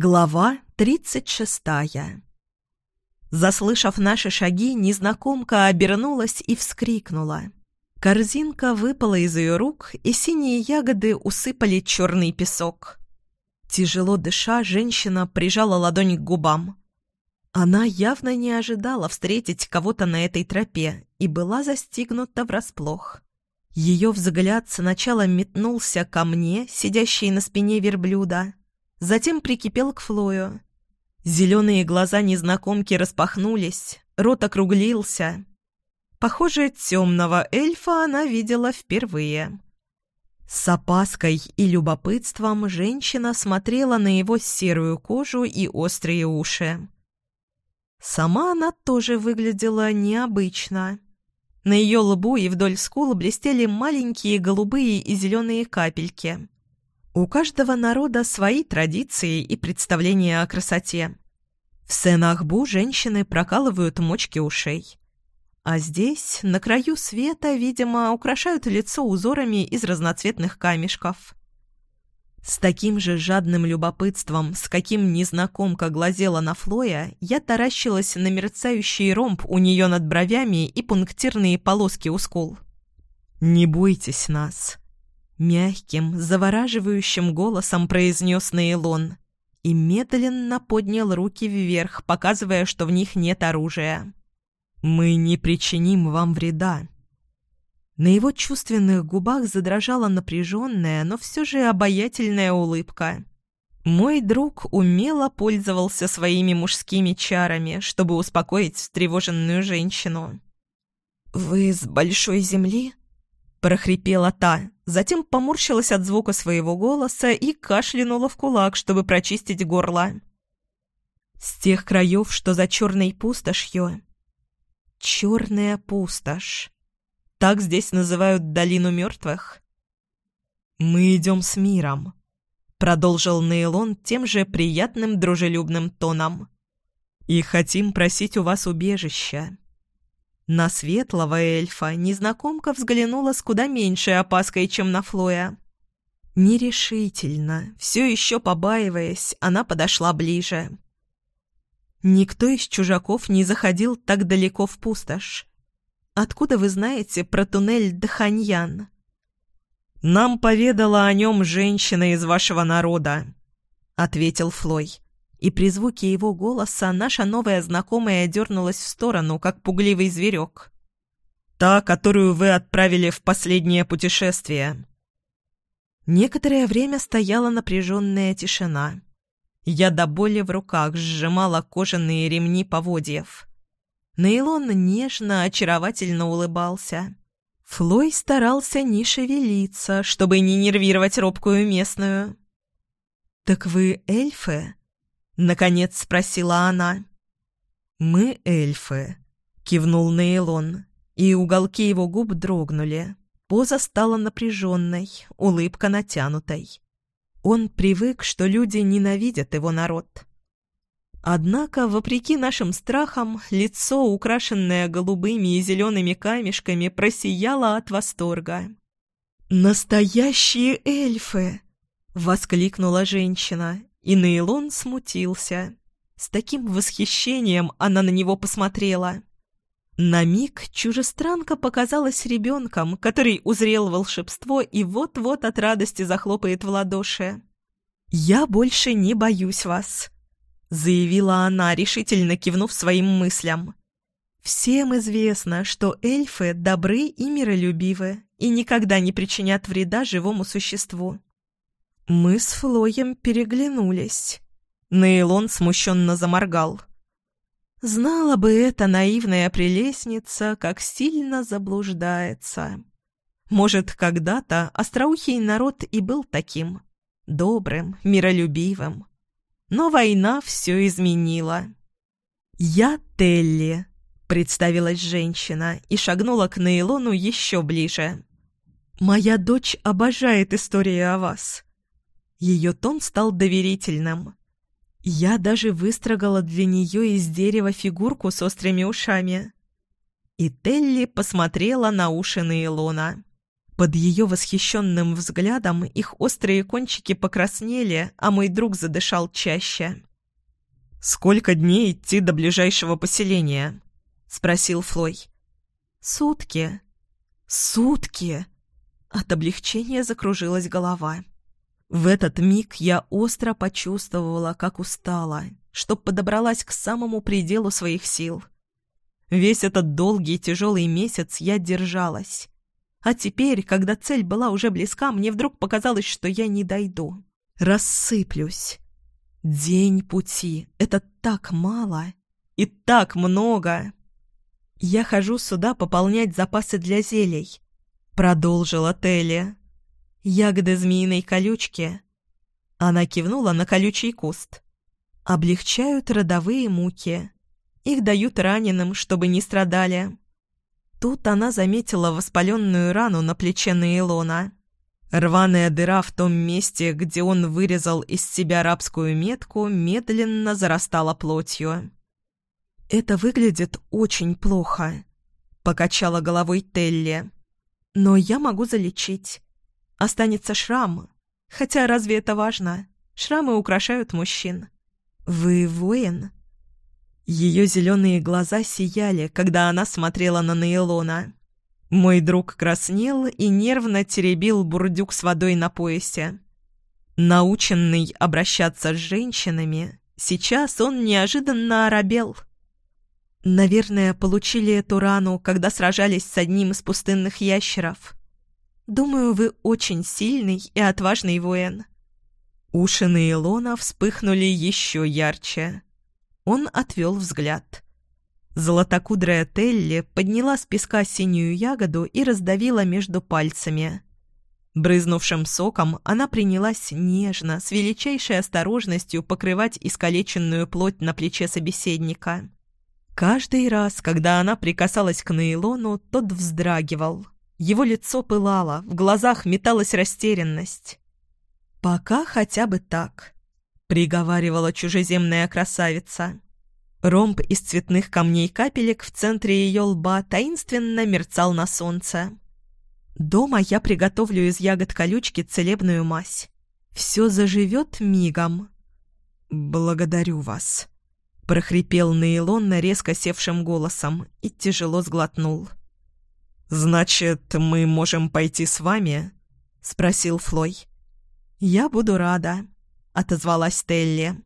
Глава тридцать шестая Заслышав наши шаги, незнакомка обернулась и вскрикнула. Корзинка выпала из ее рук, и синие ягоды усыпали черный песок. Тяжело дыша, женщина прижала ладонь к губам. Она явно не ожидала встретить кого-то на этой тропе и была застигнута врасплох. Ее взгляд сначала метнулся ко мне, сидящей на спине верблюда, затем прикипел к Флою. Зеленые глаза незнакомки распахнулись, рот округлился. Похоже, темного эльфа она видела впервые. С опаской и любопытством женщина смотрела на его серую кожу и острые уши. Сама она тоже выглядела необычно. На ее лбу и вдоль скул блестели маленькие голубые и зеленые капельки. У каждого народа свои традиции и представления о красоте. В Сен-Ахбу женщины прокалывают мочки ушей. А здесь, на краю света, видимо, украшают лицо узорами из разноцветных камешков. С таким же жадным любопытством, с каким незнакомка глазела на Флоя, я таращилась на мерцающий ромб у нее над бровями и пунктирные полоски у скул. «Не бойтесь нас», Мягким, завораживающим голосом произнес Нейлон и медленно поднял руки вверх, показывая, что в них нет оружия. «Мы не причиним вам вреда». На его чувственных губах задрожала напряженная, но все же обаятельная улыбка. Мой друг умело пользовался своими мужскими чарами, чтобы успокоить встревоженную женщину. «Вы с большой земли?» – прохрипела та, затем поморщилась от звука своего голоса и кашлянула в кулак, чтобы прочистить горло. «С тех краев, что за черной пустошью...» «Черная пустошь. Так здесь называют долину мертвых?» «Мы идем с миром», — продолжил Нейлон тем же приятным дружелюбным тоном. «И хотим просить у вас убежища». На светлого эльфа незнакомка взглянула с куда меньшей опаской, чем на Флоя. Нерешительно, все еще побаиваясь, она подошла ближе. Никто из чужаков не заходил так далеко в пустошь. Откуда вы знаете про туннель Даханьян? «Нам поведала о нем женщина из вашего народа», — ответил Флой и при звуке его голоса наша новая знакомая дернулась в сторону, как пугливый зверек. «Та, которую вы отправили в последнее путешествие». Некоторое время стояла напряженная тишина. Я до боли в руках сжимала кожаные ремни поводьев. Нейлон нежно, очаровательно улыбался. Флой старался не шевелиться, чтобы не нервировать робкую местную. «Так вы эльфы?» Наконец спросила она. «Мы эльфы», — кивнул Нейлон, и уголки его губ дрогнули. Поза стала напряженной, улыбка натянутой. Он привык, что люди ненавидят его народ. Однако, вопреки нашим страхам, лицо, украшенное голубыми и зелеными камешками, просияло от восторга. «Настоящие эльфы!» — воскликнула женщина, и Нейлон смутился. С таким восхищением она на него посмотрела. На миг чужестранка показалась ребенком, который узрел волшебство и вот-вот от радости захлопает в ладоши. «Я больше не боюсь вас», — заявила она, решительно кивнув своим мыслям. «Всем известно, что эльфы добры и миролюбивы и никогда не причинят вреда живому существу. Мы с Флоем переглянулись. Нейлон смущенно заморгал. Знала бы эта наивная прелестница, как сильно заблуждается. Может, когда-то остроухий народ и был таким. Добрым, миролюбивым. Но война все изменила. «Я Телли», — представилась женщина и шагнула к Нейлону еще ближе. «Моя дочь обожает истории о вас. Ее тон стал доверительным. Я даже выстрогала для нее из дерева фигурку с острыми ушами. И Телли посмотрела на уши Нейлона. Под ее восхищенным взглядом их острые кончики покраснели, а мой друг задышал чаще. «Сколько дней идти до ближайшего поселения?» — спросил Флой. «Сутки». «Сутки!» От облегчения закружилась голова. В этот миг я остро почувствовала, как устала, чтоб подобралась к самому пределу своих сил. Весь этот долгий и тяжелый месяц я держалась. А теперь, когда цель была уже близка, мне вдруг показалось, что я не дойду. Рассыплюсь. День пути — это так мало и так много. Я хожу сюда пополнять запасы для зелий. Продолжила Телли. Ягоды змеиной колючки. Она кивнула на колючий куст. Облегчают родовые муки. Их дают раненым, чтобы не страдали. Тут она заметила воспаленную рану на плече Нейлона. Рваная дыра в том месте, где он вырезал из себя рабскую метку, медленно зарастала плотью. «Это выглядит очень плохо», — покачала головой Телли. «Но я могу залечить. Останется шрам. Хотя разве это важно? Шрамы украшают мужчин». «Вы воин?» Ее зеленые глаза сияли, когда она смотрела на Нейлона. Мой друг краснел и нервно теребил бурдюк с водой на поясе. Наученный обращаться с женщинами, сейчас он неожиданно оробел. Наверное, получили эту рану, когда сражались с одним из пустынных ящеров. Думаю, вы очень сильный и отважный воин. Уши Нейлона вспыхнули еще ярче. Он отвел взгляд. Золотокудрая Телли подняла с песка синюю ягоду и раздавила между пальцами. Брызнувшим соком она принялась нежно, с величайшей осторожностью покрывать искалеченную плоть на плече собеседника. Каждый раз, когда она прикасалась к Нейлону, тот вздрагивал. Его лицо пылало, в глазах металась растерянность. «Пока хотя бы так», приговаривала чужеземная красавица. Ромб из цветных камней капелек в центре ее лба таинственно мерцал на солнце. «Дома я приготовлю из ягод колючки целебную мазь. Все заживет мигом». «Благодарю вас», — прохрипел Нейлон резко севшим голосом и тяжело сглотнул. «Значит, мы можем пойти с вами?» — спросил Флой. «Я буду рада», отозвалась Телли.